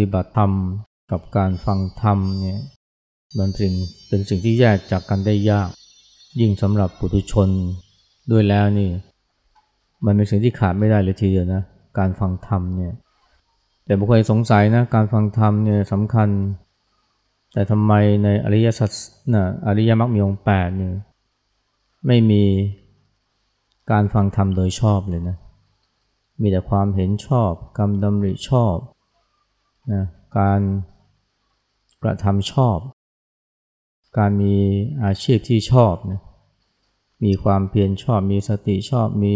ฏิบัติธรรมกับการฟังธรรมเนี่ยมันเป็นเป็นสิ่งที่แยกจากกันได้ยาก ยิ่งสำหรับปุถุชนด้วยแล้วนี่มันเป็นสิ่งที่ขาดไม่ได้เลยทีเดียวนะการฟังธรรมเนี่ยแต่บางคนสงสัยนะการฟังธรรมเนี่ยสำคัญ แต่ทำไมในอริยสัจนะอริยมรรคมีองค์แปดเนี่ยไม่มีการฟังธรรมโดยชอบเลยนะมีแต่ความเห็นชอบกรรมดำริชอบ นะการกระทำชอบ การมีอาชีพที่ชอบนะมีความเพียรชอบ มีสติชอบ มี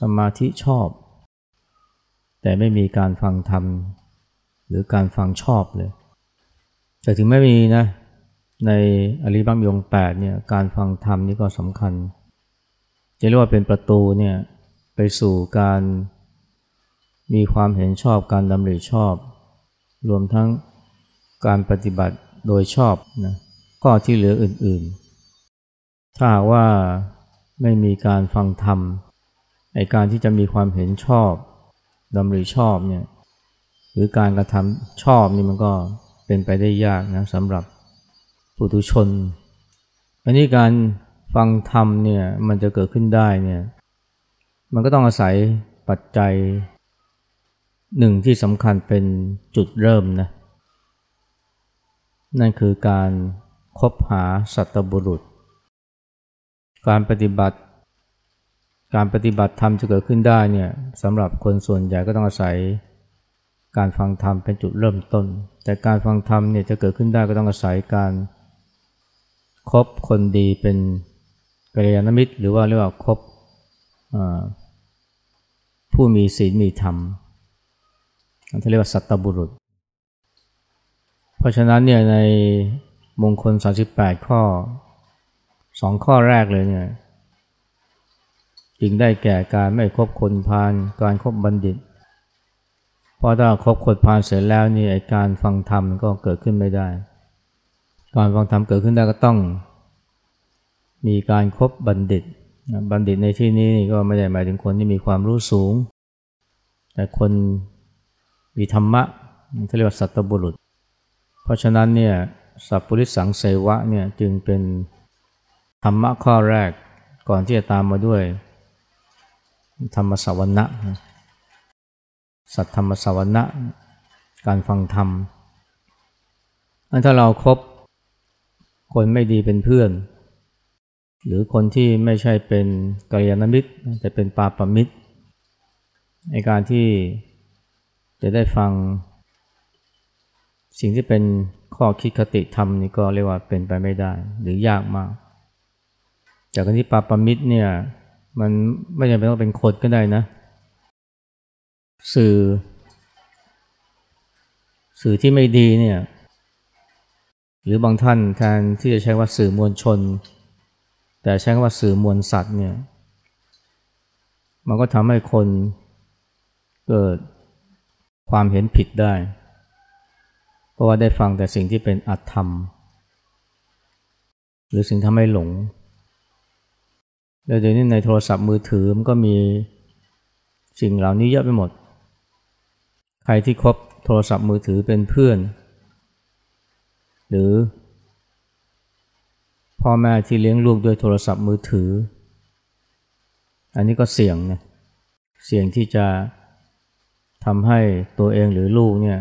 สมาธิชอบ แต่ไม่มีการฟังธรรม หรือการฟังชอบเลย แต่ถึงไม่มีนะในอริบัมยงแปดเนี่ยการฟังธรรมนี่ก็สำคัญจะเรียกว่าเป็นประตูเนี่ยไปสู่การมีความเห็นชอบการดำริชอบ รวมทั้งการปฏิบัติโดยชอบนะข้อที่เหลืออื่นๆ ถ้าว่าไม่มีการฟังธรรมไอการที่จะมีความเห็นชอบดำริชอบเนี่ยหรือการกระทำชอบนี่มันก็เป็นไปได้ยากนะสำหรับปุถุชน อันนี้การฟังธรรมเนี่ยมันจะเกิดขึ้นได้เนี่ยมันก็ต้องอาศัยปัจจัย หนึ่งที่สำคัญเป็นจุดเริ่มนะ นั่นคือการคบหาสัตบุรุษ การปฏิบัติ การปฏิบัติธรรมจะเกิดขึ้นได้เนี่ยสำหรับคนส่วนใหญ่ก็ต้องอาศัย การฟังธรรมเป็นจุดเริ่มต้น แต่การฟังธรรมเนี่ยจะเกิดขึ้นได้ก็ต้องอาศัยการคบคนดีเป็นกัลยาณมิตร หรือว่าเรียกว่าคบผู้มีศีลมีธรรม ที่เรียกว่าสัตบุรุษ เพราะฉะนั้นเนี่ยในมงคล 38 ข้อสองข้อแรกเลยเนี่ยจึงได้แก่การไม่คบคนพาลการครบบัณฑิต เพราะถ้าคบคนพาลเสร็จแล้วนี่ไอการฟังธรรมก็เกิดขึ้นไม่ได้ การฟังธรรมเกิดขึ้นได้ก็ต้อง มีการครบบัณฑิต บัณฑิตในที่นี้ก็ไม่ได้หมายถึงคนที่มีความรู้สูง แต่คน มีธรรมะที่เรียกว่าสัตบุรุษ เพราะฉะนั้นเนี่ยสัพพุริสังเสวะเนี่ยจึงเป็นธรรมะข้อแรกก่อนที่จะตามมาด้วย ธรรมสวรรค์สัตธรรมสวรรค์การฟังธรรมอันถ้าเราครบคนไม่ดีเป็นเพื่อน หรือคนที่ไม่ใช่เป็นกัลยาณมิตร แต่เป็นปาปมิตรในการที่ จะได้ฟัง สิ่งที่เป็นข้อคิดคติธรรมนี่ก็เรียกว่าเป็นไปไม่ได้ หรือยากมาก จากการที่ปาปามิตรเนี่ยมันไม่จำเป็นต้องเป็นคนก็ได้นะ สื่อ สื่อที่ไม่ดีเนี่ยหรือบางท่านแทนที่จะใช้ว่าสื่อมวลชน แต่ใช้คำว่าสื่อมวลสัตว์เนี่ยมันก็ทำให้คนเกิด ความเห็นผิดได้ เพราะว่าได้ฟังแต่สิ่งที่เป็นอัตธรรม หรือสิ่งทำให้หลง แล้วเดี๋ยวนี้ในโทรศัพท์มือถือมันก็มีสิ่งเหล่านี้เยอะไปหมด ใครที่คบโทรศัพท์มือถือเป็นเพื่อน หรือ พ่อแม่ที่เลี้ยงลูกด้วยโทรศัพท์มือถือ อันนี้ก็เสี่ยงนะ เสี่ยงที่จะ ทำให้ตัวเองหรือลูกเนี่ย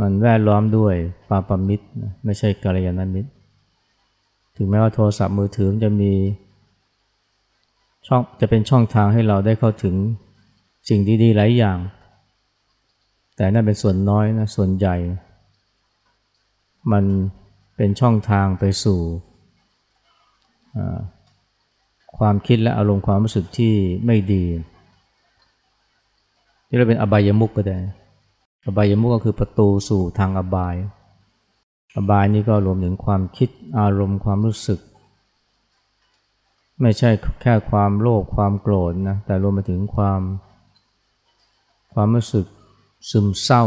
มันแวดล้อมด้วยปาปมิตรไม่ใช่กัลยาณมิตร ถึงแม้ว่าโทรศัพท์มือถือจะมีช่องจะเป็นช่องทางให้เราได้เข้าถึงสิ่งดีๆหลายอย่าง แต่นั่นเป็นส่วนน้อยนะส่วนใหญ่ มันเป็นช่องทางไปสู่ความคิดและอารมณ์ความรู้สึกที่ไม่ดี ที่เราเป็นอบายมุกก็ได้ อบายมุกก็คือประตูสู่ทางอบาย อบายนี้ก็รวมถึงความคิดอารมณ์ความรู้สึก ไม่ใช่แค่ความโลภความโกรธนะแต่รวมไปถึงความความรู้สึกซึมเศร้า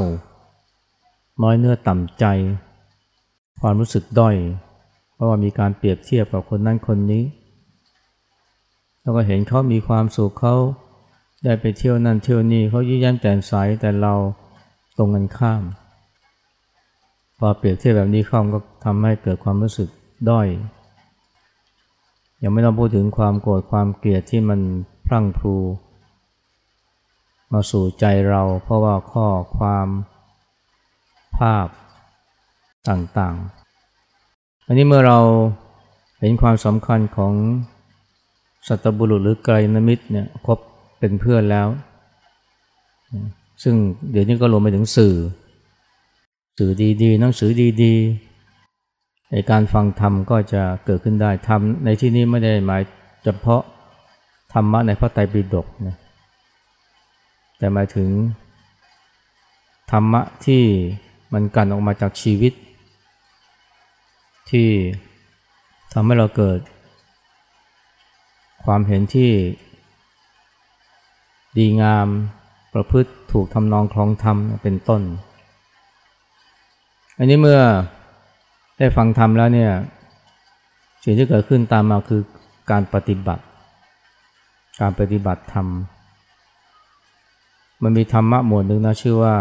น้อยเนื้อต่ำใจ ความรู้สึกด้อย เพราะว่ามีการเปรียบเทียบกับคนนั้นคนนี้ แล้วก็เห็นเขามีความสุขเขา ได้ไปเที่ยวนั่นเที่ยวนี่เขายิ้มแย้มแจ่มใสแต่เราตรงกันข้าม พอเปรียบเทียบแบบนี้เข้าก็ทำให้เกิดความรู้สึกด้อยยังไม่ต้องพูดถึงความโกรธความเกลียดที่มันพรั่งพรู มาสู่ใจเราเพราะว่าข้อความภาพต่างๆ อันนี้เมื่อเราเห็นความสำคัญของสัตบุรุษหรือไกรนมิตรเนี่ยคบ เป็นเพื่อนแล้ว ซึ่งเดี๋ยวนี้ก็รวมไปถึงสื่อ สื่อดีๆหนังสือดีๆในการฟังธรรมก็จะเกิดขึ้นได้ธรรมในที่นี้ไม่ได้หมายเฉพาะธรรมะในพระไตรปิฎกนะแต่หมายถึง ธรรมะที่มันกันออกมาจากชีวิต ที่ทำให้เราเกิด ความเห็นที่ ดีงามประพฤติถูกทำนองคลองธรรมเป็นต้น อันนี้เมื่อได้ฟังธรรมแล้วเนี่ยสิ่งที่เกิดขึ้นตามมาคือการปฏิบัติ การปฏิบัติธรรม มันมีธรรมะหมวดหนึ่งนะชื่อว่า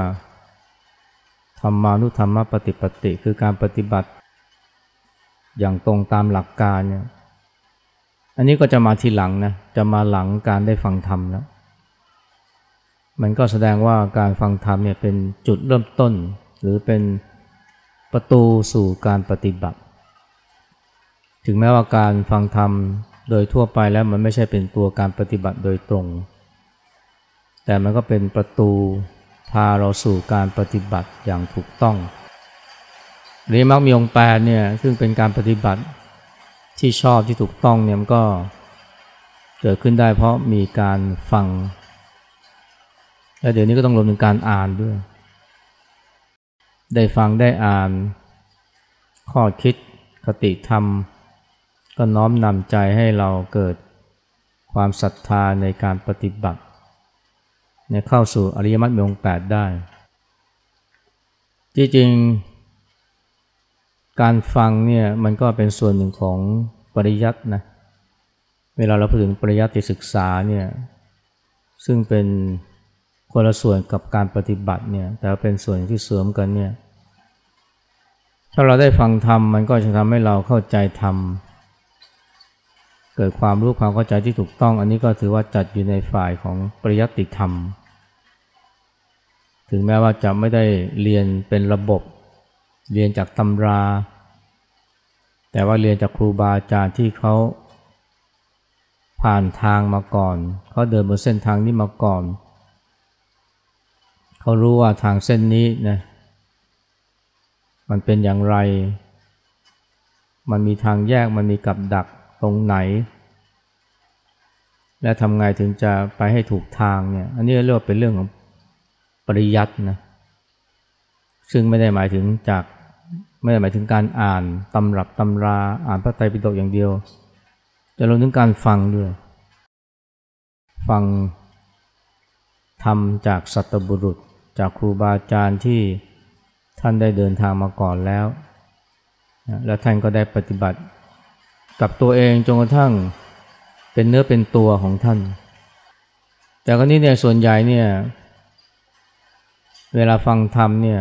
ธรรมานุธรรมปฏิปติคือการปฏิบัติ อย่างตรงตามหลักการเนี่ยอันนี้ก็จะมาทีหลังนะจะมาหลังการได้ฟังธรรมแล้ว มันก็แสดงว่าการฟังธรรมเนี่ยเป็นจุดเริ่มต้น หรือเป็นประตูสู่การปฏิบัติ ถึงแม้ว่าการฟังธรรมโดยทั่วไปแล้วมันไม่ใช่เป็นตัวการปฏิบัติโดยตรง แต่มันก็เป็นประตูพาเราสู่การปฏิบัติอย่างถูกต้องเรียมักมีองค์แปดเนี่ยซึ่งเป็นการปฏิบัติที่ชอบที่ถูกต้องเนี่ยมันก็เกิดขึ้นได้เพราะมีการฟัง และเดี๋ยวนี้ก็ต้องรวมถึงการอ่านด้วย ได้ฟังได้อ่าน ข้อคิดคติธรรม ก็น้อมนำใจให้เราเกิดความศรัทธาในการปฏิบัติเนี่ยเข้าสู่อริยมรรคมีองค์แปดได้ จริงๆ การฟังเนี่ยมันก็เป็นส่วนหนึ่งของปริยัตินะ เวลาเราพูดถึงปริยัติศึกษาเนี่ยซึ่งเป็น คนละส่วนกับการปฏิบัติเนี่ยแต่เป็นส่วนที่เสริมกันเนี่ยถ้าเราได้ฟังธรรมมันก็จะทำให้เราเข้าใจธรรมเกิดความรู้ความเข้าใจที่ถูกต้อง อันนี้ก็ถือว่าจัดอยู่ในฝ่ายของปริยัติธรรม ถึงแม้ว่าจะไม่ได้เรียนเป็นระบบ เรียนจากตำรา แต่ว่าเรียนจากครูบาอาจารย์ที่เขาผ่านทางมาก่อนเขาเดินบนเส้นทางนี้มาก่อนเขารู้ว่าทางเส้นนี้นะมันเป็นอย่างไร มันมีทางแยกมันมีกับดักตรงไหน และทำไงถึงจะไปให้ถูกทางเนี่ย อันนี้เรียกว่าเป็นเรื่องของปริยัตินะ ซึ่งไม่ได้หมายถึงจากไม่ได้หมายถึงการอ่านตำรับตำราอ่านพระไตรปิฎกอย่างเดียวแต่รวมถึงการฟังด้วย ฟังทำจากสัตบุรุษ จากครูบาอาจารย์ที่ท่านได้เดินทางมาก่อนแล้ว แล้วท่านก็ได้ปฏิบัติ กับตัวเองจนกระทั่งเป็นเนื้อเป็นตัวของท่าน แต่ก็นี้เนี่ยส่วนใหญ่เนี่ยเวลาฟังธรรมเนี่ย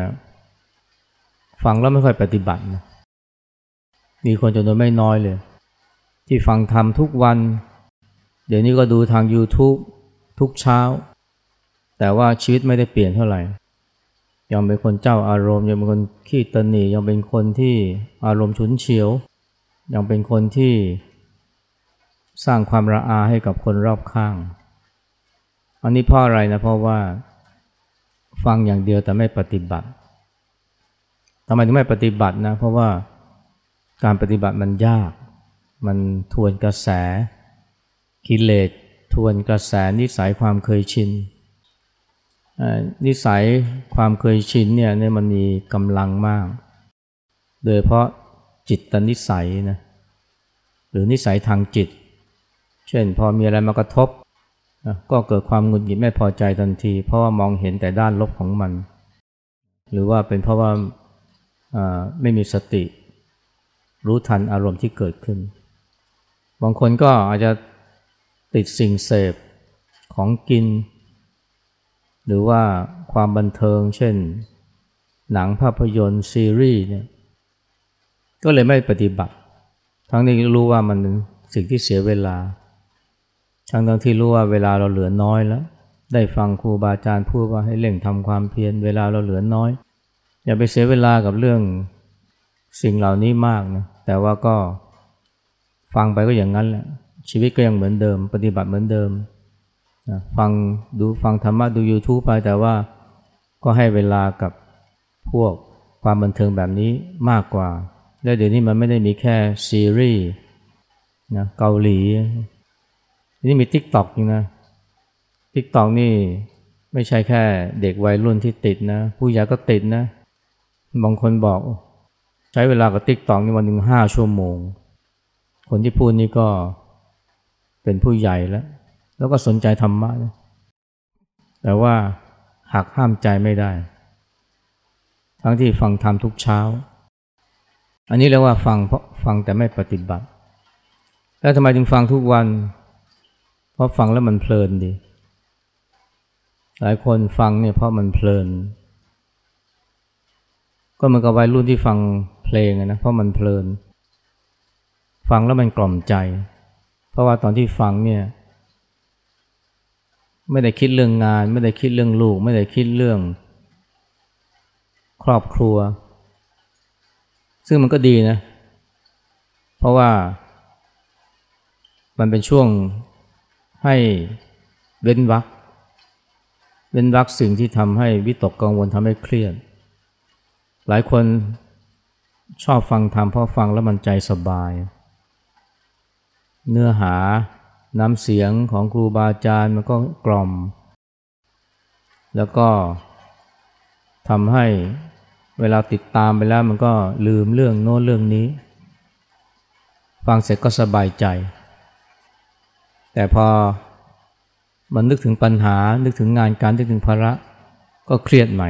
ฟังแล้วไม่ค่อยปฏิบัตินะมีคนจำนวนไม่น้อยเลย ที่ฟังธรรมทุกวัน เดี๋ยวนี้ก็ดูทาง YouTube ทุกเช้า แต่ว่าชีวิตไม่ได้เปลี่ยนเท่าไหร่ยังเป็นคนเจ้าอารมณ์ยังเป็นคนขี้ตนียังเป็นคนที่อารมณ์ฉุนเฉียวยังเป็นคนที่สร้างความระอาให้กับคนรอบข้าง อันนี้เพราะอะไรนะเพราะว่าฟังอย่างเดียวแต่ไม่ปฏิบัติทำไมถึงไม่ปฏิบัตินะ เพราะว่าการปฏิบัติมันยาก มันทวนกระแสกิเลสทวนกระแสนิสัยความเคยชิน นิสัยความเคยชินเนี่ยเนี่ยมันมีกำลังมาก โดยเพราะจิตตนิสัยนะหรือนิสัยทางจิต เช่นพอมีอะไรมากระทบ ก็เกิดความหงุดหงิดไม่พอใจทันที เพราะว่ามองเห็นแต่ด้านลบของมัน หรือว่าเป็นเพราะว่าไม่มีสติ รู้ทันอารมณ์ที่เกิดขึ้น บางคนก็อาจจะติดสิ่งเสพของกิน หรือว่าความบันเทิง เช่น หนังภาพยนตร์ซีรีส์เนี่ยก็เลยไม่ปฏิบัติ ทั้งนี้รู้ว่ามันสิ่งที่เสียเวลา ทั้งทั้งที่รู้ว่าเวลาเราเหลือน้อยแล้ว ได้ฟังครูบาอาจารย์พูดว่าให้เร่งทำความเพียรเวลาเราเหลือน้อย อย่าไปเสียเวลากับเรื่องสิ่งเหล่านี้มากนะแต่ว่าก็ฟังไปก็อย่างนั้นแหละชีวิตก็ยังเหมือนเดิม ปฏิบัติเหมือนเดิม นะฟังดูฟังธรรมะดู YouTube ไปแต่ว่าก็ให้เวลากับพวกความบันเทิงแบบนี้มากกว่า และเดี๋ยวนี้มันไม่ได้มีแค่ซีรีส์นะเกาหลี นี่มี Tik t o อกจริงนะ Tik t o อกนี่ไม่ใช่แค่เด็กวัยรุ่นที่ติดนะ ผู้ใหญ่ก็ติดนะ บางคนบอก ใช้เวลากับ Tik t o อกนี่วันหนึ่งห้าชั่วโมง คนที่พูดนี่ก็เป็นผู้ใหญ่แล้ว แล้วก็สนใจธรรมะนะแต่ว่าหักห้ามใจไม่ได้ ทั้งที่ฟังธรรมทุกเช้า อันนี้เรียกว่าฟังเพราะฟังแต่ไม่ปฏิบัติ แล้วทำไมจึงฟังทุกวัน เพราะฟังแล้วมันเพลินดี หลายคนฟังเนี่ยเพราะมันเพลิน ก็เหมือนกับวัยรุ่นที่ฟังเพลงนะเพราะมันเพลิน ฟังแล้วมันกล่อมใจ เพราะว่าตอนที่ฟังเนี่ย ไม่ได้คิดเรื่องงาน ไม่ได้คิดเรื่องลูก ไม่ได้คิดเรื่อง ครอบครัว ซึ่งมันก็ดีนะ เพราะว่ามันเป็นช่วงให้เว้นวักเว้นวักสิ่งที่ทำให้วิตกกังวลทำให้เครียด หลายคนชอบฟังธรรมเพราะฟังแล้วมันใจสบาย เนื้อหา น้ำเสียงของครูบาอาจารย์มันก็กล่อม แล้วก็ทำให้เวลาติดตามไปแล้วมันก็ลืมเรื่องโน้นเรื่องนี้ ฟังเสร็จก็สบายใจ แต่พอมันนึกถึงปัญหา นึกถึงงานการ นึกถึงภาระ ก็เครียดใหม่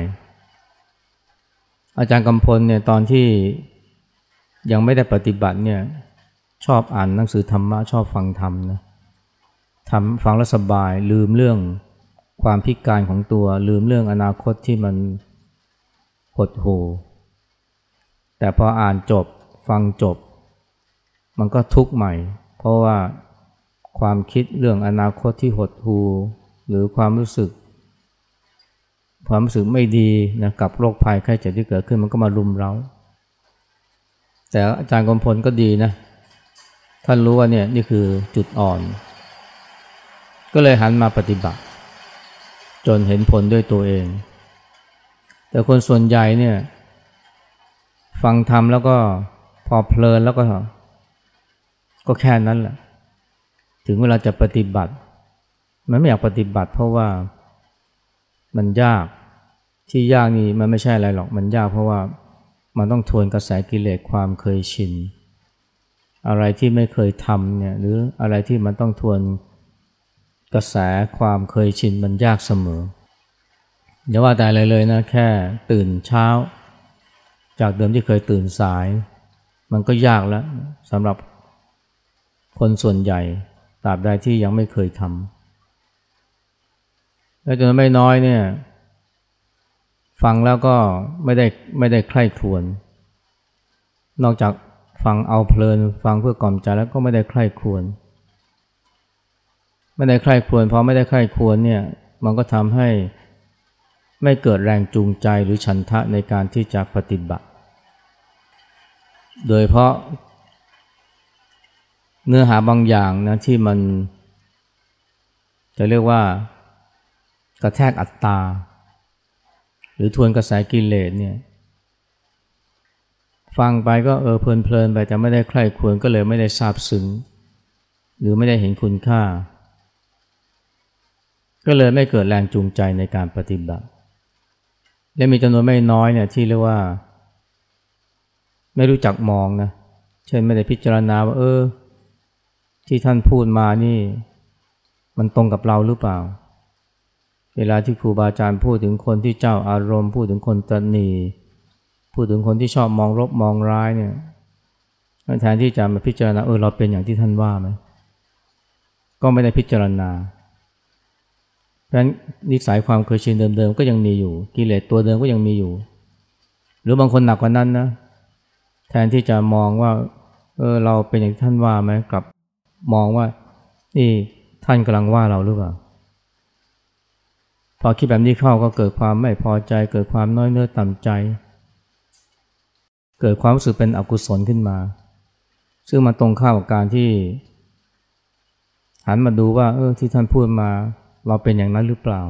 อาจารย์กำพลเนี่ยตอนที่ยังไม่ได้ปฏิบัติเนี่ยชอบอ่านหนังสือธรรมะชอบฟังธรรมนะ ทำฟังแล้วสบายลืมเรื่องความพิการของตัว ลืมเรื่องอนาคตที่มันหดหูแต่พออ่านจบฟังจบ มันก็ทุกข์ใหม่ เพราะว่าความคิดเรื่องอนาคตที่หดหูหรือความรู้สึก ความรู้สึกไม่ดีนะกับโรคภัยไข้เจ็บที่เกิดขึ้นมันก็มารุมเราแต่อาจารย์กมพลก็ดีนะท่านรู้ว่าเนี่ยนี่คือจุดอ่อน ก็เลยหันมาปฏิบัติ จนเห็นผลด้วยตัวเอง แต่คนส่วนใหญ่เนี่ย ฟังธรรมแล้วก็พอเพลินแล้วก็ ก็แค่นั้นแหละ ถึงเวลาจะปฏิบัติ มันไม่อยากปฏิบัติเพราะว่ามันยากที่ยากนี่มันไม่ใช่อะไรหรอกมันยากเพราะว่ามันต้องทวนกระแสกิเลสความเคยชิน อะไรที่ไม่เคยทำเนี่ยหรืออะไรที่มันต้องทวน กระแสความเคยชินมันยากเสมออย่าว่าแต่อะไรเลยนะแค่ตื่นเช้า จากเดิมที่เคยตื่นสาย มันก็ยากแล้วสำหรับคนส่วนใหญ่ตราบใดที่ยังไม่เคยทำแล้วจนไม่น้อยเนี่ย ฟังแล้วก็ไม่ได้ไม่ได้ใคร่ครวญนอกจากฟังเอาเพลิน ฟังเพื่อกล่อมใจแล้วก็ไม่ได้ใคร่ครวญ ไม่ได้ใคร่ครวญพอไม่ได้ใคร่ควญเนี่ยมันก็ทำให้ไม่เกิดแรงจูงใจหรือฉันทะในการที่จะปฏิบัติ โดยเพราะเนื้อหาบางอย่างนะที่มัน จะเรียกว่ากระแทกอัตตา หรือทวนกระแสกิเลสเนี่ยฟังไปก็เออเพลินๆไปแต่ไม่ได้ใคร่ควรก็เลยไม่ได้ทราบซึ้งหรือไม่ได้เห็นคุณค่า ก็เลยไม่เกิดแรงจูงใจในการปฏิบัติ และมีจำนวนไม่น้อยเนี่ยที่เรียกว่า ไม่รู้จักมองนะเช่นไม่ได้พิจารณาว่าเออ ที่ท่านพูดมานี่ มันตรงกับเราหรือเปล่า เวลาที่ครูบาอาจารย์พูดถึงคนที่เจ้าอารมณ์ พูดถึงคนตนี พูดถึงคนที่ชอบมองรบมองร้ายเนี่ยแทนที่จะมาพิจารณาเออเราเป็นอย่างที่ท่านว่าไหมก็ไม่ได้พิจารณา เพราะฉะนั้นนิสัยความเคยชินเดิมๆก็ยังมีอยู่กิเลสตัวเดิมก็ยังมีอยู่ หรือบางคนหนักกว่านั้นนะแทนที่จะมองว่าเออเราเป็นอย่างท่านว่าไหมกลับมองว่า นี่ท่านกำลังว่าเราหรือเปล่าพอคิดแบบนี้เข้าก็เกิดความไม่พอใจ เกิดความน้อยเนื้อต่ำใจ เกิดความรู้สึกเป็นอกุศลขึ้นมา ซึ่งมาตรงข้ามกับการที่ หันมาดูว่า เออที่ท่านพูดมา เราเป็นอย่างนั้นหรือเปล่า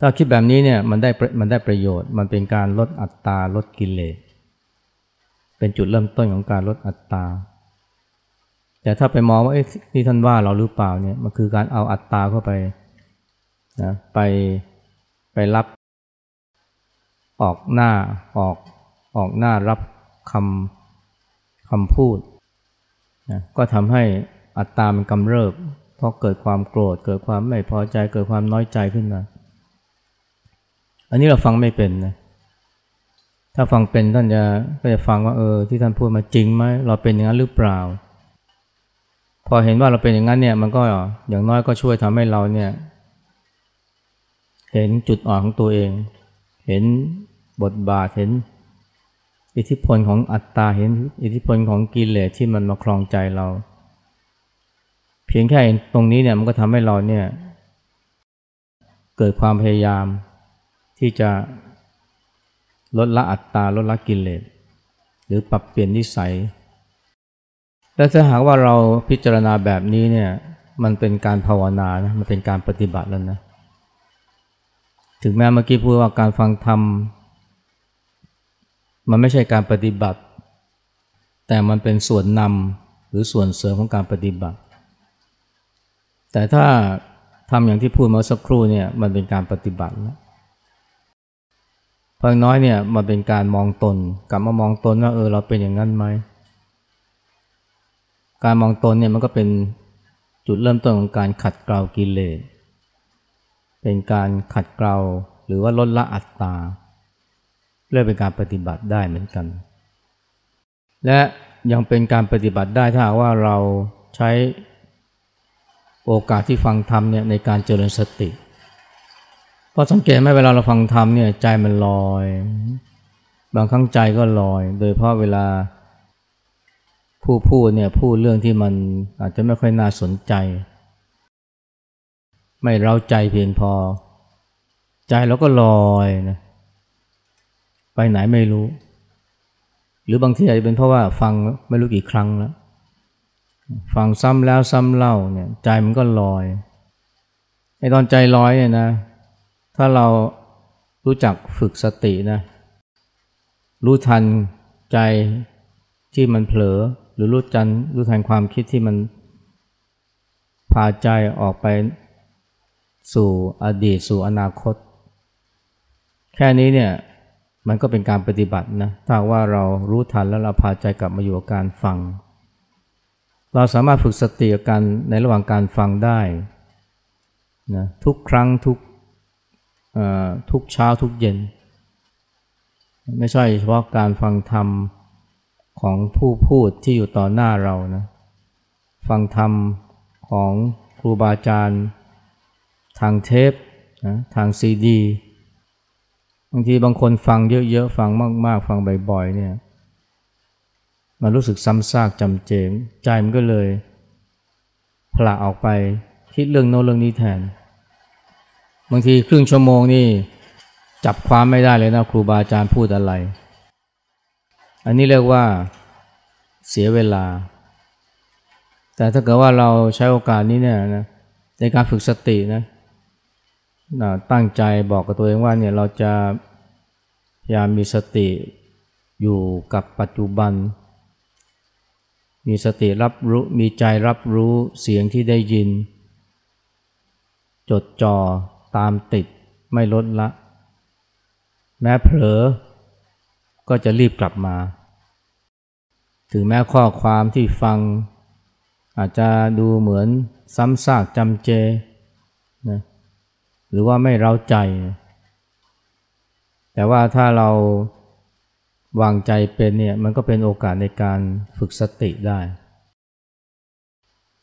ถ้าคิดแบบนี้เนี่ยมันได้มันได้ประโยชน์ มันเป็นการลดอัตราลดกิเลส เป็นจุดเริ่มต้นของการลดอัตราแต่ถ้าไปมองว่าเอ๊ะนี่ท่านว่าเราหรือเปล่าเนี่ยมันคือการเอาอัตตาเข้าไปนะไปไปรับออกหน้าออกออกหน้ารับคำคำพูดนะก็ทำให้อัตตามันกำเริบ เพราะเกิดความโกรธ เกิดความไม่พอใจ เกิดความน้อยใจขึ้นมา อันนี้เราฟังไม่เป็นนะ ถ้าฟังเป็นท่านจะก็จะฟังว่าเออที่ท่านพูดมาจริงไหมเราเป็นอย่างนั้นหรือเปล่า พอเห็นว่าเราเป็นอย่างนั้นเนี่ยมันก็อย่างน้อยก็ช่วยทำให้เราเนี่ย เห็นจุดอ่อนของตัวเอง เห็นบทบาทเห็นอิทธิพลของอัตตาเห็นอิทธิพลของกิเลสที่มันมาครองใจเรา เพียงแค่ตรงนี้เนี่ยมันก็ทำให้เราเนี่ยเกิดความพยายาม ที่จะลดละอัตตาลดละกิเลสหรือปรับเปลี่ยนนิสัยและถ้าหากว่าเราพิจารณาแบบนี้เนี่ยมันเป็นการภาวนานะมันเป็นการปฏิบัติแล้วนะถึงแม้เมื่อกี้พูดว่าการฟังธรรมมันไม่ใช่การปฏิบัติ แต่มันเป็นส่วนนำหรือส่วนเสริมของการปฏิบัติ แต่ถ้าทำอย่างที่พูดมาสักครู่เนี่ยมันเป็นการปฏิบัติแล้วพังน้อยเนี่ยมันเป็นการมองตน กลับมามองตนว่าเออเราเป็นอย่างนั้นไหมการมองตนเนี่ยมันก็เป็นจุดเริ่มต้นของการขัดเกลากิเลสเป็นการขัดเกลาหรือว่าลดละอัตตาเรียกเป็นการปฏิบัติได้เหมือนกัน และยังเป็นการปฏิบัติได้ถ้าว่าเราใช้ โอกาสที่ฟังธรรมเนี่ยในการเจริญสติพอสังเกตไหมเวลาเราฟังธรรมเนี่ยใจมันลอย บางครั้งใจก็ลอย โดยเพราะเวลาผู้พูดเนี่ยพูดเรื่องที่มันอาจจะไม่ค่อยน่าสนใจ ไม่เราใจเพียงพอ ใจเราก็ลอยนะไปไหนไม่รู้ หรือบางทีอาจจะเป็นเพราะว่าฟังไม่รู้กี่ครั้งแล้ว ฟังซ้ำแล้วซ้ำเล่าเนี่ยใจมันก็ลอยไอ้ตอนใจลอยเนี่ยนะ ถ้าเรารู้จักฝึกสตินะ รู้ทันใจที่มันเผลอ หรือรู้จันรู้ทันความคิดที่มันพาใจออกไปสู่อดีตสู่อนาคต แค่นี้เนี่ยมันก็เป็นการปฏิบัตินะ ถ้าว่าเรารู้ทันแล้วเราพาใจกลับมาอยู่กับการฟัง เราสามารถฝึกสติกันในระหว่างการฟังได้นะทุกครั้งทุกทุกเช้าทุกเย็น ไม่ใช่เฉพาะการฟังธรรมของผู้พูดที่อยู่ต่อหน้าเรานะฟังธรรมของครูบาอาจารย์ ทางเทปนะทางซีดีบางทีบางคนฟังเยอะๆ ฟังมากๆ ฟังบ่อยๆเนี่ย มันรู้สึกซ้ำซากจำเจงใจมันก็เลยพละออกไปคิดเรื่องโน้นเรื่องนี้แทน บางทีครึ่งชั่วโมงนี่จับความไม่ได้เลยนะครูบาอาจารย์พูดอะไร อันนี้เรียกว่าเสียเวลา แต่ถ้าเกิดว่าเราใช้โอกาสนี้เนี่ยนะในการฝึกสตินะตั้งใจบอกกับตัวเองว่าเนี่ยเราจะพยายามมีสติอยู่กับปัจจุบัน มีสติรับรู้มีใจรับรู้เสียงที่ได้ยิน จดจ่อตามติดไม่ลดละ แม้เผลอ ก็จะรีบกลับมา ถึงแม้ข้อความที่ฟัง อาจจะดูเหมือนซ้ำซากจำเจนะหรือว่าไม่เร้าใจ แต่ว่าถ้าเรา วางใจเป็นเนี่ยมันก็เป็นโอกาสในการฝึกสติได้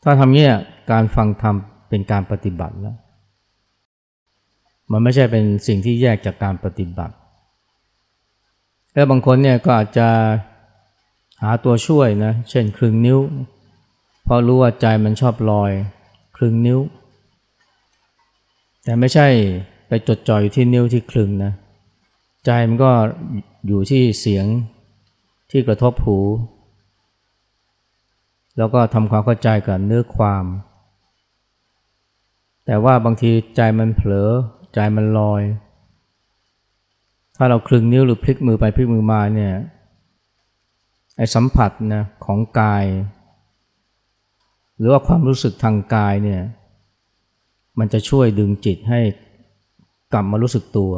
ถ้าทำเนี้ยการฟังธรรมเป็นการปฏิบัติแล้ว มันไม่ใช่เป็นสิ่งที่แยกจากการปฏิบัติ แล้วบางคนเนี่ยก็อาจจะหาตัวช่วยนะ เช่นครึงนิ้ว เพราะรู้ว่าใจมันชอบลอยครึงนิ้ว แต่ไม่ใช่ไปจดจ่อยที่นิ้วที่ครึงนะ ใจมันก็อยู่ที่เสียงที่กระทบหู แล้วก็ทำความเข้าใจกับเนื้อความ แต่ว่าบางทีใจมันเผลอ ใจมันลอย ถ้าเราคลึงนิ้วหรือพลิกมือไปพลิกมือมาเนี่ยไอ้สัมผัสนะของกาย หรือว่าความรู้สึกทางกายเนี่ยมันจะช่วยดึงจิตให้กลับมารู้สึกตัว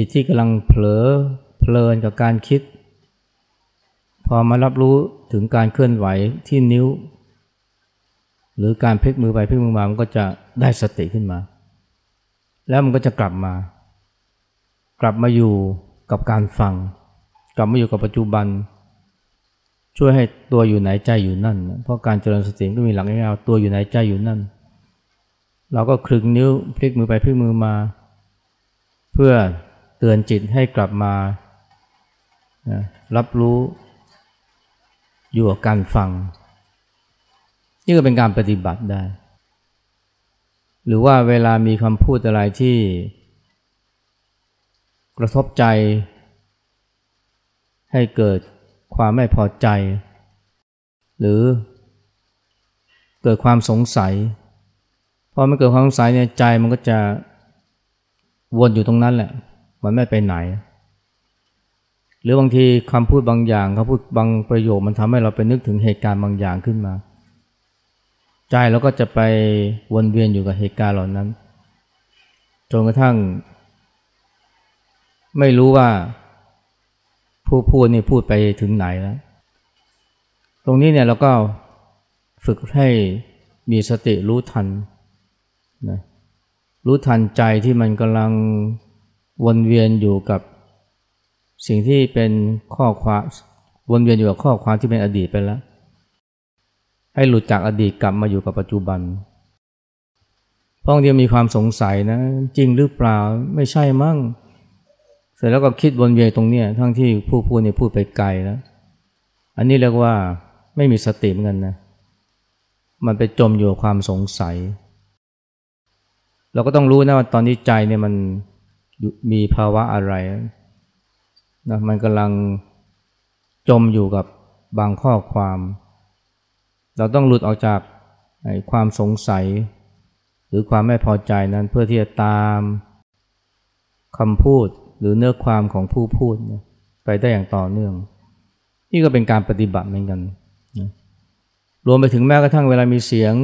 จิตที่กำลังเผลอเพลินกับการคิด พอมารับรู้ถึงการเคลื่อนไหวที่นิ้ว หรือการพลิกมือไปพลิกมือมามันก็จะได้สติขึ้นมา แล้วมันก็จะกลับมา กลับมาอยู่กับการฟัง กลับมาอยู่กับปัจจุบัน ช่วยให้ตัวอยู่ไหนใจอยู่นั่น เพราะการเจริญสติก็มีหลักง่ายๆตัวอยู่ไหนใจอยู่นั่น เราก็คลึงนิ้วพลิกมือไปพลิกมือมา เพื่อ เตือนจิตให้กลับมานะรับรู้อยู่กับการฟัง นี่ก็เป็นการปฏิบัติได้ หรือว่าเวลามีคำพูดอะไรที่กระทบใจ ให้เกิดความไม่พอใจ หรือเกิดความสงสัยพอมันเกิดความสงสัยเนี่ยใจมันก็จะวนอยู่ตรงนั้นแหละ มันไม่ไปไหน หรือบางทีคำพูดบางอย่างคำพูดบางประโยคมันทำให้เราไปนึกถึงเหตุการณ์บางอย่างขึ้นมา ใจเราก็จะไปวนเวียนอยู่กับเหตุการณ์เหล่านั้นจนกระทั่ง ไม่รู้ว่า ผู้พูดนี่พูดไปถึงไหนแล้ว ตรงนี้เนี่ยเราก็ฝึกให้มีสติรู้ทันนะรู้ทันใจที่มันกำลัง วนเวียนอยู่กับสิ่งที่เป็นข้อความวนเวียนอยู่กับข้อความที่เป็นอดีตไปแล้ว ให้หลุดจากอดีตกลับมาอยู่กับปัจจุบันพราะบางทีมีความสงสัยนะ จริงหรือเปล่าไม่ใช่มั้งเสร็จแล้วก็คิดวนเวียนตรงเนี้ยทั้งที่ผู้พูดเนี่ยพูดไปไกลแล้ว อันนี้เรียกว่าไม่มีสติเหมือนกันนะ มันไปจมอยู่กับความสงสัย เราก็ต้องรู้นะว่าตอนนี้ใจเนี่ยมัน มีภาวะอะไรนะมันกำลังจมอยู่กับบางข้อความ เราต้องหลุดออกจากความสงสัย หรือความไม่พอใจนั้นเพื่อที่จะตามคำพูดหรือเนื้อความของผู้พูดไปได้อย่างต่อเนื่อง นี่ก็เป็นการปฏิบัติเหมือนกันนะรวมไปถึงแม้กระทั่งเวลามีเสียง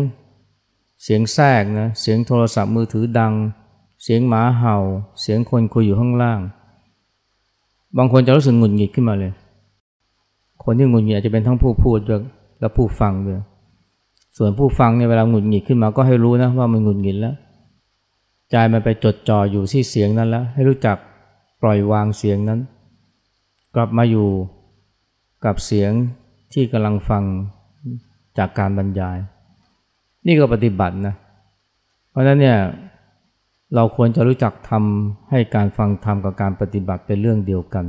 เสียงแทรกนะเสียงโทรศัพท์มือถือดัง เสียงหมาเห่า เสียงคนคุยอยู่ข้างล่าง บางคนจะรู้สึกหงุดหงิดขึ้นมาเลย คนที่หงุดหงิดอาจจะเป็นทั้งผู้พูดด้วยและผู้ฟังด้วย ส่วนผู้ฟังเนี่ยเวลาหงุดหงิดขึ้นมาก็ให้รู้นะว่ามันหงุดหงิดแล้วใจมันไปจดจ่ออยู่ที่เสียงนั้นแล้วให้รู้จักปล่อยวางเสียงนั้น กลับมาอยู่กับเสียงที่กำลังฟังจากการบรรยาย นี่ก็ปฏิบัตินะ เพราะฉะนั้นเนี่ย เราควรจะรู้จักทำให้การฟังธรรมกับการปฏิบัติเป็นเรื่องเดียวกัน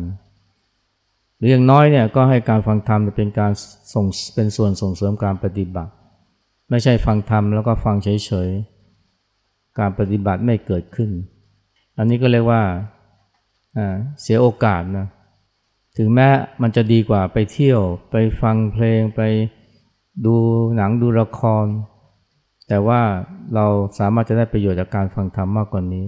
หรืออย่างน้อยเนี่ยก็ให้การฟังธรรมเป็นการส่งเป็นส่วนส่งเสริมการปฏิบัติ ไม่ใช่ฟังธรรมแล้วก็ฟังเฉยๆ การปฏิบัติไม่เกิดขึ้น อันนี้ก็เรียกว่าเสียโอกาสนะถึงแม้มันจะดีกว่าไปเที่ยว ไปฟังเพลงไปดูหนังดูละคร แต่ว่าเราสามารถจะได้ประโยชน์จากการฟังธรรมมากกว่านี้